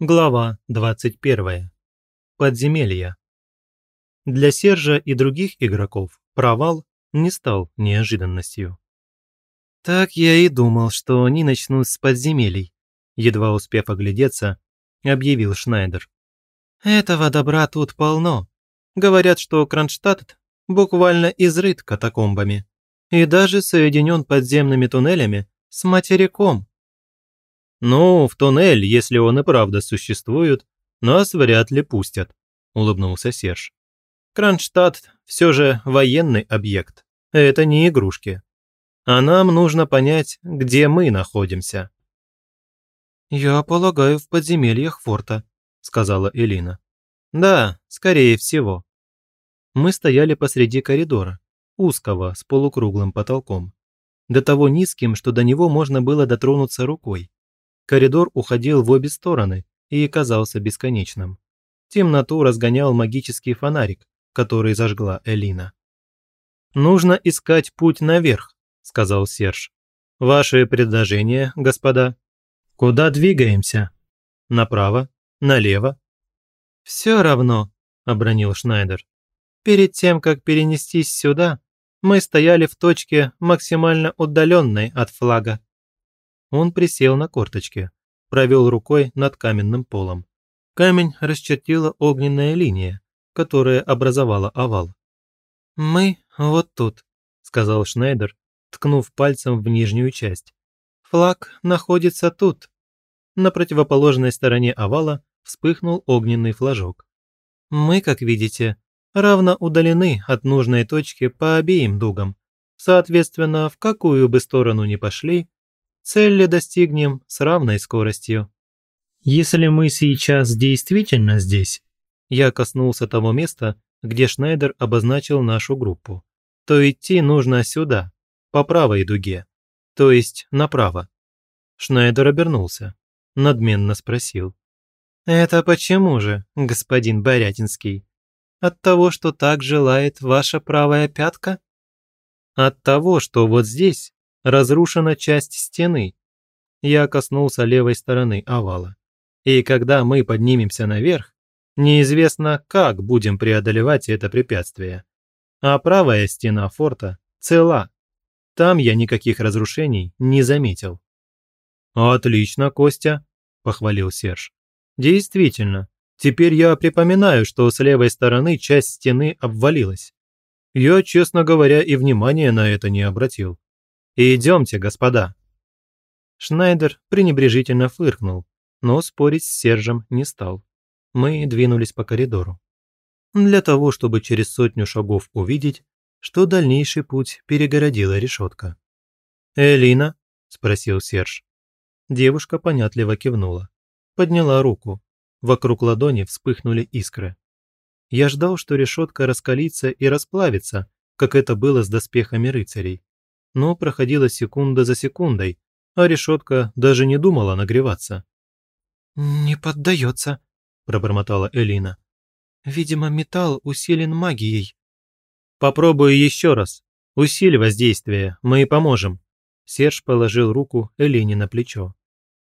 Глава 21. Подземелье. Для Сержа и других игроков провал не стал неожиданностью. «Так я и думал, что они начнут с подземелий», едва успев оглядеться, объявил Шнайдер. «Этого добра тут полно. Говорят, что Кронштадт буквально изрыт катакомбами и даже соединен подземными туннелями с материком. «Ну, в туннель, если он и правда существует, нас вряд ли пустят», – улыбнулся Серж. «Кронштадт все же военный объект. Это не игрушки. А нам нужно понять, где мы находимся». «Я полагаю, в подземельях форта», – сказала Элина. «Да, скорее всего». Мы стояли посреди коридора, узкого, с полукруглым потолком. До того низким, что до него можно было дотронуться рукой. Коридор уходил в обе стороны и казался бесконечным. Темноту разгонял магический фонарик, который зажгла Элина. «Нужно искать путь наверх», – сказал Серж. «Ваши предложения, господа?» «Куда двигаемся?» «Направо? Налево?» «Все равно», – обронил Шнайдер. «Перед тем, как перенестись сюда, мы стояли в точке, максимально удаленной от флага. Он присел на корточки, провел рукой над каменным полом. Камень расчертила огненная линия, которая образовала овал. «Мы вот тут», – сказал Шнайдер, ткнув пальцем в нижнюю часть. «Флаг находится тут». На противоположной стороне овала вспыхнул огненный флажок. «Мы, как видите, равно удалены от нужной точки по обеим дугам. Соответственно, в какую бы сторону ни пошли, цели достигнем с равной скоростью. Если мы сейчас действительно здесь, я коснулся того места, где Шнайдер обозначил нашу группу, то идти нужно сюда, по правой дуге, то есть направо. Шнайдер обернулся, надменно спросил. «Это почему же, господин Борятинский? От того, что так желает ваша правая пятка?» «От того, что вот здесь разрушена часть стены. Я коснулся левой стороны овала. И когда мы поднимемся наверх, неизвестно, как будем преодолевать это препятствие. А правая стена форта цела. Там я никаких разрушений не заметил. «Отлично, Костя», – похвалил Серж. «Действительно, теперь я припоминаю, что с левой стороны часть стены обвалилась. Я, честно говоря, и внимания на это не обратил. «Идемте, господа». Шнайдер пренебрежительно фыркнул, но спорить с Сержем не стал. Мы двинулись по коридору. Для того, чтобы через сотню шагов увидеть, что дальнейший путь перегородила решетка. «Элина?» – спросил Серж. Девушка понятливо кивнула. Подняла руку. Вокруг ладони вспыхнули искры. Я ждал, что решетка раскалится и расплавится, как это было с доспехами рыцарей но проходила секунда за секундой, а решетка даже не думала нагреваться. «Не поддается», – пробормотала Элина. «Видимо, металл усилен магией». «Попробую еще раз. Усиль воздействие, мы и поможем». Серж положил руку Элине на плечо.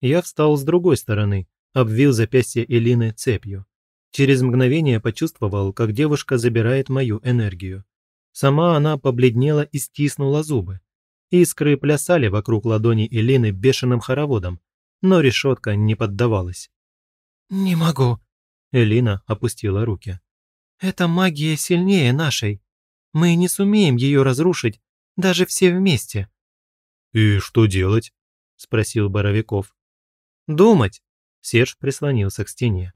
Я встал с другой стороны, обвил запястье Элины цепью. Через мгновение почувствовал, как девушка забирает мою энергию. Сама она побледнела и стиснула зубы. Искры плясали вокруг ладони Элины бешеным хороводом, но решетка не поддавалась. «Не могу», – Элина опустила руки. «Эта магия сильнее нашей. Мы не сумеем ее разрушить, даже все вместе». «И что делать?» – спросил Боровиков. «Думать», – Серж прислонился к стене.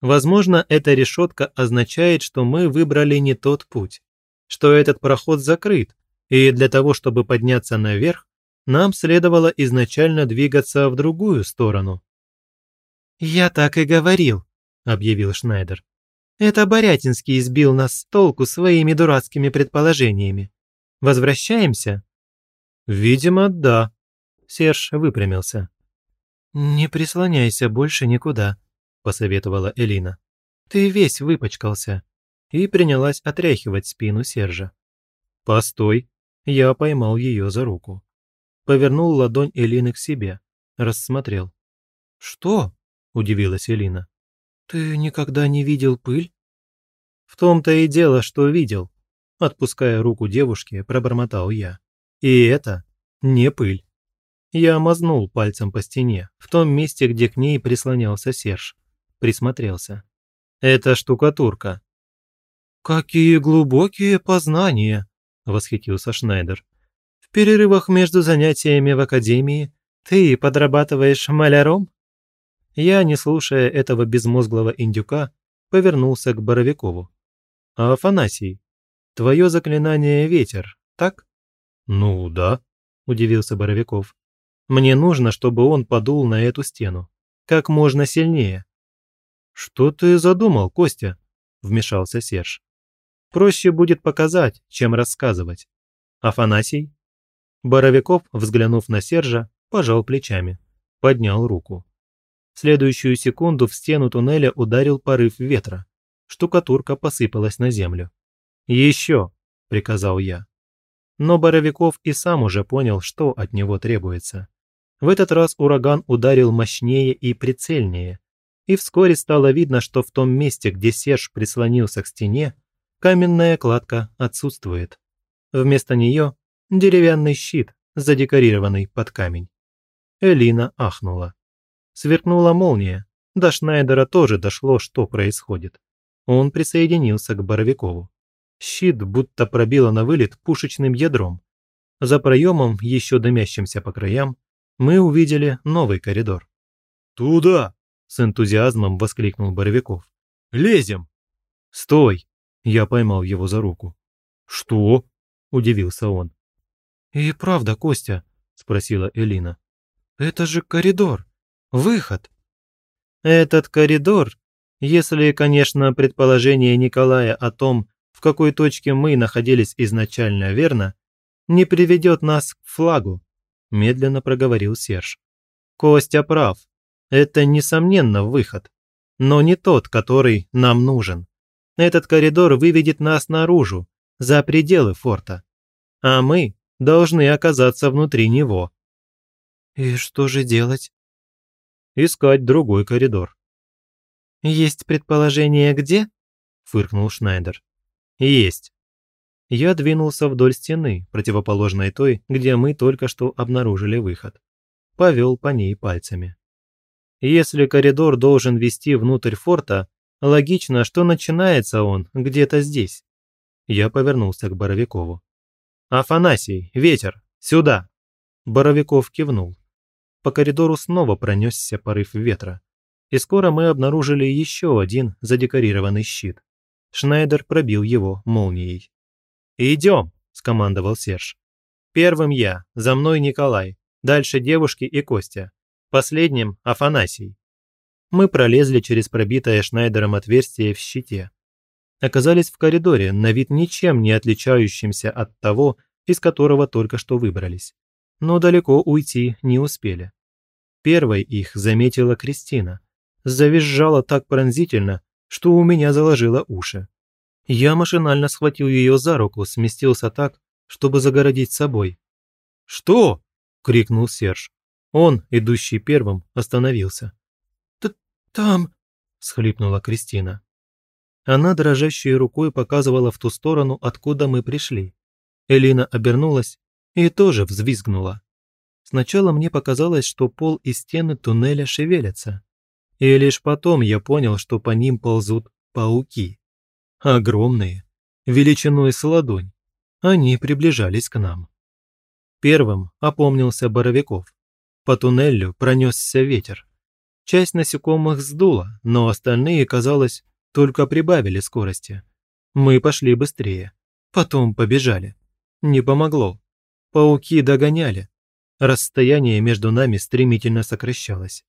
«Возможно, эта решетка означает, что мы выбрали не тот путь, что этот проход закрыт, и для того, чтобы подняться наверх, нам следовало изначально двигаться в другую сторону. «Я так и говорил», – объявил Шнайдер. «Это Борятинский избил нас с толку своими дурацкими предположениями. Возвращаемся?» «Видимо, да», – Серж выпрямился. «Не прислоняйся больше никуда», – посоветовала Элина. «Ты весь выпачкался» и принялась отряхивать спину Сержа. «Постой», я поймал ее за руку. Повернул ладонь Элины к себе. Рассмотрел. «Что?» – удивилась Элина. «Ты никогда не видел пыль?» «В том-то и дело, что видел», – отпуская руку девушки, пробормотал я. «И это не пыль». Я мазнул пальцем по стене, в том месте, где к ней прислонялся Серж. Присмотрелся. «Это штукатурка». «Какие глубокие познания!» – восхитился Шнайдер. «В перерывах между занятиями в академии ты подрабатываешь маляром?» Я, не слушая этого безмозглого индюка, повернулся к Боровикову. «А Афанасий, твое заклинание ветер, так?» «Ну да», – удивился Боровиков. «Мне нужно, чтобы он подул на эту стену. Как можно сильнее». «Что ты задумал, Костя?» – вмешался Серж. «Проще будет показать, чем рассказывать. Афанасий?» Боровиков, взглянув на Сержа, пожал плечами, поднял руку. В следующую секунду в стену туннеля ударил порыв ветра. Штукатурка посыпалась на землю. «Еще!» – приказал я. Но Боровиков и сам уже понял, что от него требуется. В этот раз ураган ударил мощнее и прицельнее, и вскоре стало видно, что в том месте, где Серж прислонился к стене, каменная кладка отсутствует. Вместо нее деревянный щит, задекорированный под камень. Элина ахнула. Сверкнула молния. До Шнайдера тоже дошло, что происходит. Он присоединился к Боровикову. Щит будто пробило на вылет пушечным ядром. За проемом, еще дымящимся по краям, мы увидели новый коридор. «Туда!» – с энтузиазмом воскликнул Боровиков. «Лезем!» «Стой!» – я поймал его за руку. «Что?» – удивился он. «И правда, Костя?» – спросила Элина. «Это же коридор. Выход». «Этот коридор, если, конечно, предположение Николая о том, в какой точке мы находились изначально верно, не приведет нас к флагу», – медленно проговорил Серж. «Костя прав. Это, несомненно, выход. Но не тот, который нам нужен. Этот коридор выведет нас наружу, за пределы форта. А мы должны оказаться внутри него. «И что же делать?» «Искать другой коридор». «Есть предположение, где?» – фыркнул Шнайдер. «Есть». Я двинулся вдоль стены, противоположной той, где мы только что обнаружили выход. Повел по ней пальцами. Если коридор должен вести внутрь форта, логично, что начинается он где-то здесь. Я повернулся к Боровикову. «Афанасий, ветер, сюда!» Боровиков кивнул по коридору снова пронесся порыв ветра. И скоро мы обнаружили еще один задекорированный щит. Шнайдер пробил его молнией. «Идем!» – скомандовал Серж. «Первым я, за мной Николай, дальше девушки и Костя. Последним – Афанасий». Мы пролезли через пробитое Шнайдером отверстие в щите. Оказались в коридоре, на вид ничем не отличающимся от того, из которого только что выбрались но далеко уйти не успели. Первой их заметила Кристина. Завизжала так пронзительно, что у меня заложило уши. Я машинально схватил ее за руку, сместился так, чтобы загородить собой. «Что?» – крикнул Серж. Он, идущий первым, остановился. «Т «Там...» – схлипнула Кристина. Она дрожащей рукой показывала в ту сторону, откуда мы пришли. Элина обернулась и тоже взвизгнула. Сначала мне показалось, что пол и стены туннеля шевелятся. И лишь потом я понял, что по ним ползут пауки. Огромные, величиной с ладонь. Они приближались к нам. Первым опомнился Боровиков. По туннелю пронесся ветер. Часть насекомых сдуло, но остальные, казалось, только прибавили скорости. Мы пошли быстрее. Потом побежали. Не помогло. Пауки догоняли. Расстояние между нами стремительно сокращалось.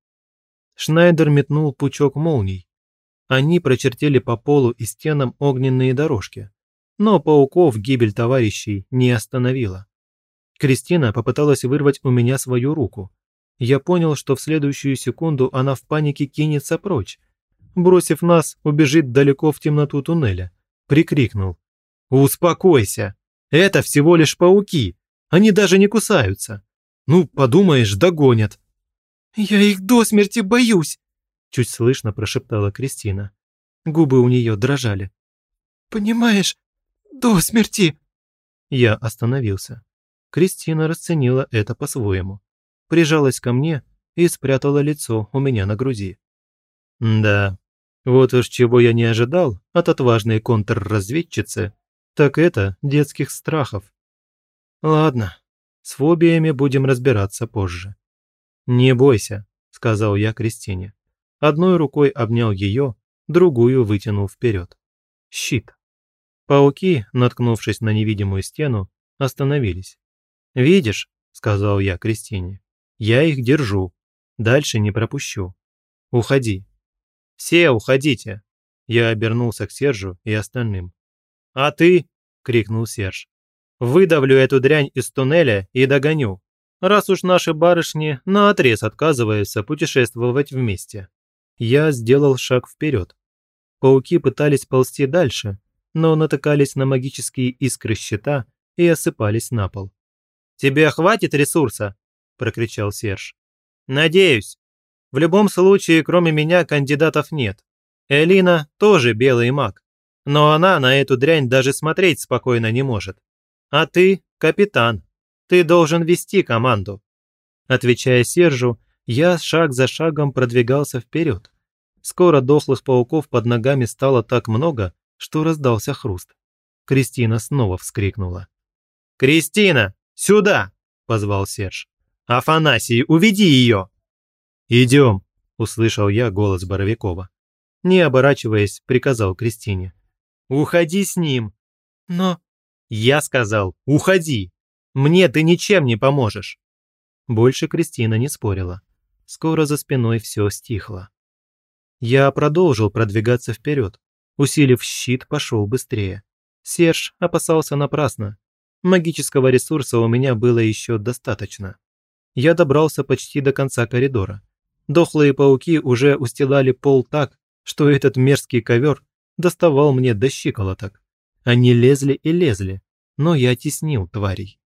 Шнайдер метнул пучок молний. Они прочертили по полу и стенам огненные дорожки. Но пауков гибель товарищей не остановила. Кристина попыталась вырвать у меня свою руку. Я понял, что в следующую секунду она в панике кинется прочь. Бросив нас, убежит далеко в темноту туннеля. Прикрикнул. «Успокойся! Это всего лишь пауки! Они даже не кусаются. Ну, подумаешь, догонят. Я их до смерти боюсь. чуть слышно прошептала Кристина. Губы у нее дрожали. «Понимаешь, до смерти!» Я остановился. Кристина расценила это по-своему. Прижалась ко мне и спрятала лицо у меня на груди. Да, вот уж чего я не ожидал от отважной контрразведчицы, так это детских страхов. Ладно, с фобиями будем разбираться позже. «Не бойся», – сказал я Кристине. Одной рукой обнял ее, другую вытянул вперед. Щит. Пауки, наткнувшись на невидимую стену, остановились. «Видишь», – сказал я Кристине, – «я их держу. Дальше не пропущу. Уходи». «Все уходите!» Я обернулся к Сержу и остальным. «А ты?» – крикнул Серж. «Выдавлю эту дрянь из туннеля и догоню, раз уж наши барышни наотрез отказываются путешествовать вместе». Я сделал шаг вперед. Пауки пытались ползти дальше, но натыкались на магические искры щита и осыпались на пол. «Тебе хватит ресурса?» – прокричал Серж. «Надеюсь. В любом случае, кроме меня, кандидатов нет. Элина тоже белый маг, но она на эту дрянь даже смотреть спокойно не может. А ты – капитан. Ты должен вести команду». Отвечая Сержу, я шаг за шагом продвигался вперед. Скоро дохлых пауков под ногами стало так много, что раздался хруст. Кристина снова вскрикнула. «Кристина, сюда!» – позвал Серж. «Афанасий, уведи ее!» «Идем!» – услышал я голос Боровикова. Не оборачиваясь, приказал Кристине. «Уходи с ним!» «Но...» «Я сказал, уходи! Мне ты ничем не поможешь!» Больше Кристина не спорила. Скоро за спиной все стихло. Я продолжил продвигаться вперед. Усилив щит, пошел быстрее. Серж опасался напрасно. Магического ресурса у меня было еще достаточно. Я добрался почти до конца коридора. Дохлые пауки уже устилали пол так, что этот мерзкий ковер доставал мне до щиколоток. Они лезли и лезли, но я теснил тварей.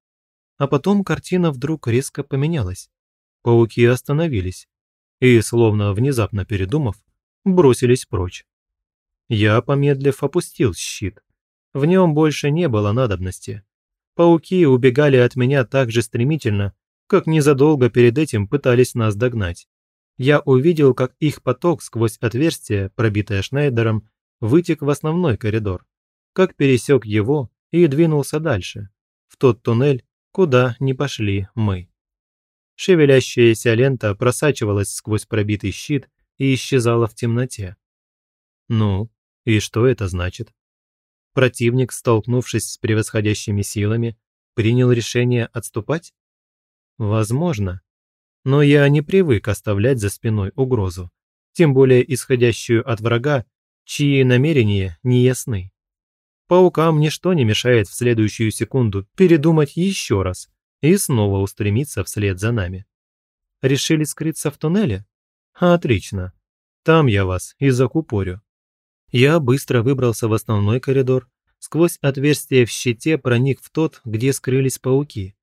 А потом картина вдруг резко поменялась. Пауки остановились и, словно внезапно передумав, бросились прочь. Я, помедлив, опустил щит. В нем больше не было надобности. Пауки убегали от меня так же стремительно, как незадолго перед этим пытались нас догнать я увидел, как их поток сквозь отверстие, пробитое Шнайдером, вытек в основной коридор, как пересек его и двинулся дальше, в тот туннель, куда не пошли мы. Шевелящаяся лента просачивалась сквозь пробитый щит и исчезала в темноте. Ну, и что это значит? Противник, столкнувшись с превосходящими силами, принял решение отступать? Возможно, но я не привык оставлять за спиной угрозу, тем более исходящую от врага, чьи намерения не ясны. Паукам ничто не мешает в следующую секунду передумать еще раз и снова устремиться вслед за нами. Решили скрыться в туннеле? Отлично. Там я вас и закупорю. Я быстро выбрался в основной коридор, сквозь отверстие в щите проник в тот, где скрылись пауки,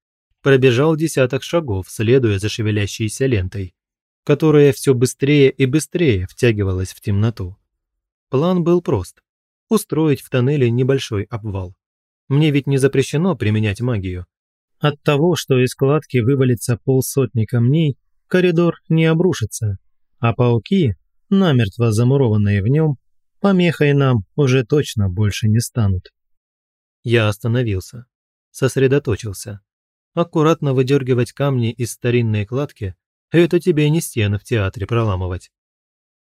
пробежал десяток шагов, следуя за шевелящейся лентой, которая все быстрее и быстрее втягивалась в темноту. План был прост – устроить в тоннеле небольшой обвал. Мне ведь не запрещено применять магию. От того, что из кладки вывалится полсотни камней, коридор не обрушится, а пауки, намертво замурованные в нем, помехой нам уже точно больше не станут. Я остановился, сосредоточился аккуратно выдергивать камни из старинной кладки – это тебе не стены в театре проламывать.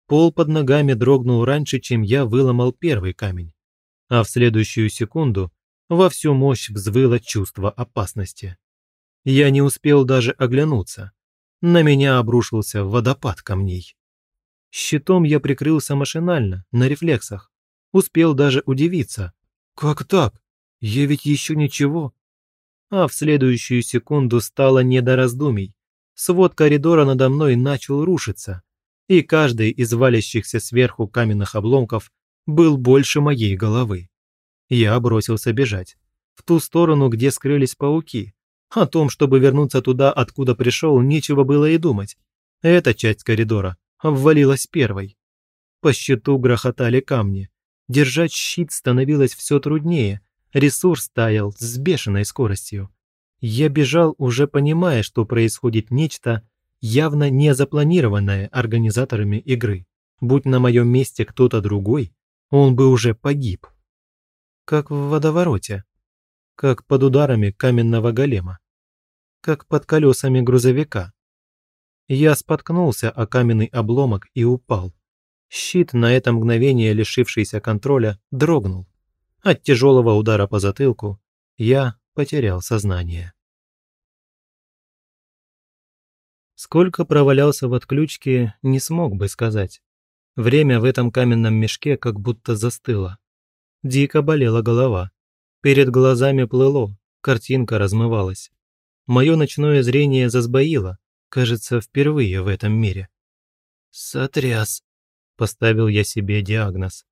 Пол под ногами дрогнул раньше, чем я выломал первый камень. А в следующую секунду во всю мощь взвыло чувство опасности. Я не успел даже оглянуться. На меня обрушился водопад камней. Щитом я прикрылся машинально, на рефлексах. Успел даже удивиться. Как так? Я ведь еще ничего а в следующую секунду стало не до раздумий. Свод коридора надо мной начал рушиться, и каждый из валящихся сверху каменных обломков был больше моей головы. Я бросился бежать. В ту сторону, где скрылись пауки. О том, чтобы вернуться туда, откуда пришел, нечего было и думать. Эта часть коридора обвалилась первой. По щиту грохотали камни. Держать щит становилось все труднее, ресурс таял с бешеной скоростью. Я бежал, уже понимая, что происходит нечто, явно не запланированное организаторами игры. Будь на моем месте кто-то другой, он бы уже погиб. Как в водовороте. Как под ударами каменного голема. Как под колесами грузовика. Я споткнулся о каменный обломок и упал. Щит, на это мгновение лишившийся контроля, дрогнул. От тяжелого удара по затылку я потерял сознание. Сколько провалялся в отключке, не смог бы сказать. Время в этом каменном мешке как будто застыло. Дико болела голова. Перед глазами плыло, картинка размывалась. Мое ночное зрение засбоило, кажется, впервые в этом мире. «Сотряс», – поставил я себе диагноз.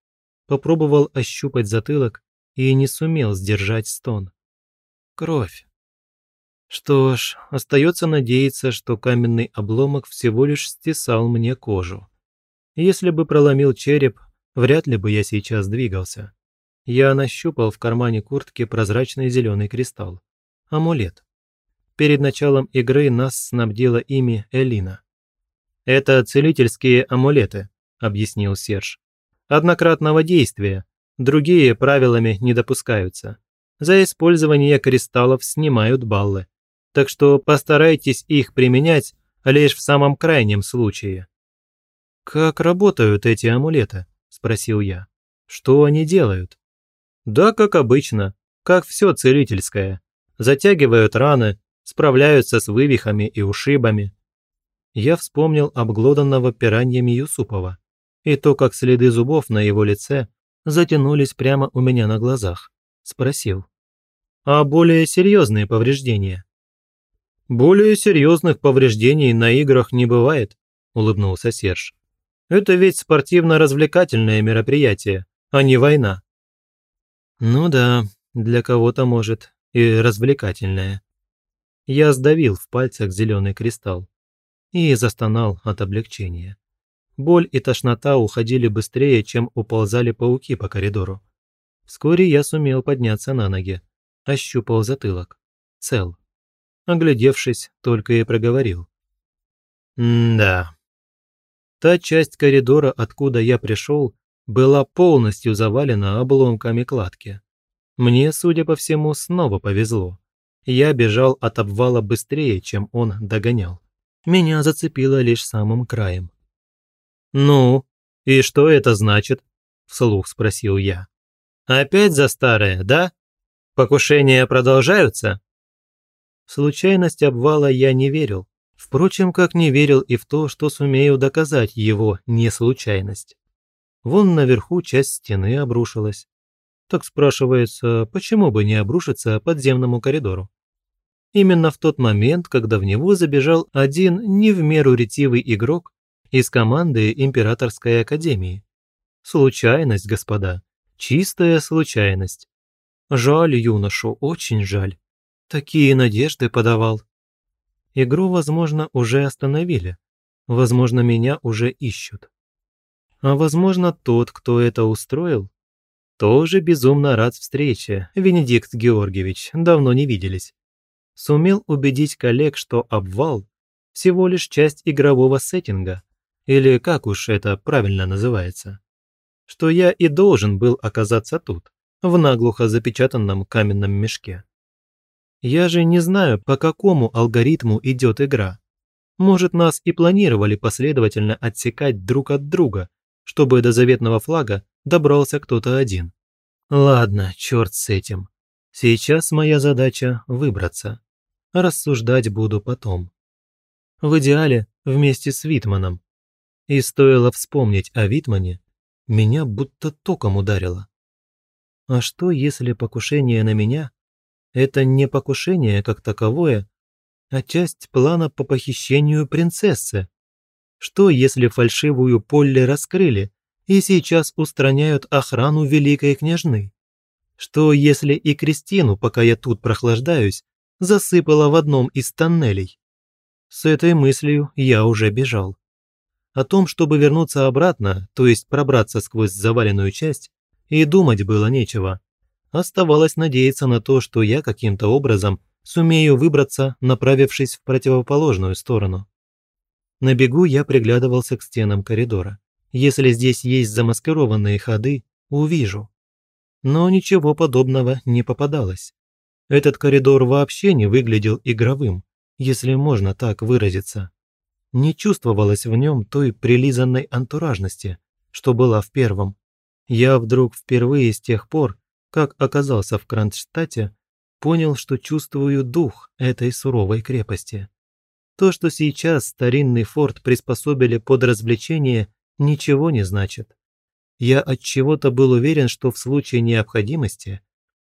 Попробовал ощупать затылок и не сумел сдержать стон. Кровь. Что ж, остается надеяться, что каменный обломок всего лишь стесал мне кожу. Если бы проломил череп, вряд ли бы я сейчас двигался. Я нащупал в кармане куртки прозрачный зеленый кристалл. Амулет. Перед началом игры нас снабдила ими Элина. «Это целительские амулеты», – объяснил Серж. «Однократного действия. Другие правилами не допускаются. За использование кристаллов снимают баллы. Так что постарайтесь их применять лишь в самом крайнем случае». «Как работают эти амулеты?» – спросил я. «Что они делают?» «Да, как обычно, как все целительское. Затягивают раны, справляются с вывихами и ушибами». Я вспомнил обглоданного пираньями Юсупова и то, как следы зубов на его лице затянулись прямо у меня на глазах. Спросил. «А более серьезные повреждения?» «Более серьезных повреждений на играх не бывает», – улыбнулся Серж. Это ведь спортивно-развлекательное мероприятие, а не война. Ну да, для кого-то может и развлекательное. Я сдавил в пальцах зеленый кристалл и застонал от облегчения. Боль и тошнота уходили быстрее, чем уползали пауки по коридору. Вскоре я сумел подняться на ноги, ощупал затылок. Цел. Оглядевшись, только и проговорил. «Да, Та часть коридора, откуда я пришел, была полностью завалена обломками кладки. Мне, судя по всему, снова повезло. Я бежал от обвала быстрее, чем он догонял. Меня зацепило лишь самым краем. «Ну, и что это значит?» – вслух спросил я. «Опять за старое, да? Покушения продолжаются?» В случайность обвала я не верил, Впрочем, как не верил и в то, что сумею доказать его неслучайность. Вон наверху часть стены обрушилась. Так спрашивается, почему бы не обрушиться подземному коридору? Именно в тот момент, когда в него забежал один не в меру ретивый игрок из команды Императорской Академии. Случайность, господа, чистая случайность. Жаль юношу, очень жаль. Такие надежды подавал. Игру, возможно, уже остановили. Возможно, меня уже ищут. А возможно, тот, кто это устроил, тоже безумно рад встрече, Венедикт Георгиевич, давно не виделись. Сумел убедить коллег, что обвал – всего лишь часть игрового сеттинга, или как уж это правильно называется. Что я и должен был оказаться тут, в наглухо запечатанном каменном мешке. Я же не знаю, по какому алгоритму идет игра. Может, нас и планировали последовательно отсекать друг от друга, чтобы до заветного флага добрался кто-то один. Ладно, черт с этим. Сейчас моя задача – выбраться. Рассуждать буду потом. В идеале вместе с Витманом. И стоило вспомнить о Витмане, меня будто током ударило. А что, если покушение на меня это не покушение как таковое, а часть плана по похищению принцессы. Что, если фальшивую Полли раскрыли и сейчас устраняют охрану великой княжны? Что, если и Кристину, пока я тут прохлаждаюсь, засыпала в одном из тоннелей? С этой мыслью я уже бежал. О том, чтобы вернуться обратно, то есть пробраться сквозь заваленную часть, и думать было нечего. Оставалось надеяться на то, что я каким-то образом сумею выбраться, направившись в противоположную сторону. На бегу я приглядывался к стенам коридора. Если здесь есть замаскированные ходы, увижу. Но ничего подобного не попадалось. Этот коридор вообще не выглядел игровым, если можно так выразиться. Не чувствовалось в нем той прилизанной антуражности, что была в первом. Я вдруг впервые с тех пор, как оказался в Кронштадте, понял, что чувствую дух этой суровой крепости. То, что сейчас старинный форт приспособили под развлечение, ничего не значит. Я от чего-то был уверен, что в случае необходимости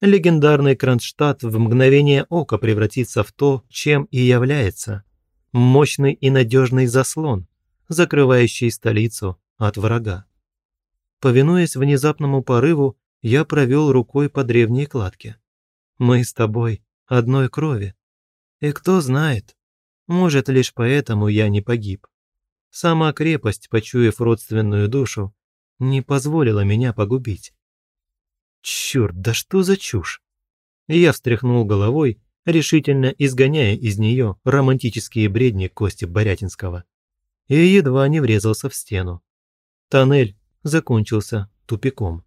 легендарный Кронштадт в мгновение ока превратится в то, чем и является – мощный и надежный заслон, закрывающий столицу от врага. Повинуясь внезапному порыву, я провел рукой по древней кладке. Мы с тобой одной крови. И кто знает, может, лишь поэтому я не погиб. Сама крепость, почуяв родственную душу, не позволила меня погубить. Черт, да что за чушь? Я встряхнул головой, решительно изгоняя из нее романтические бредни Кости Борятинского. И едва не врезался в стену. Тоннель закончился тупиком.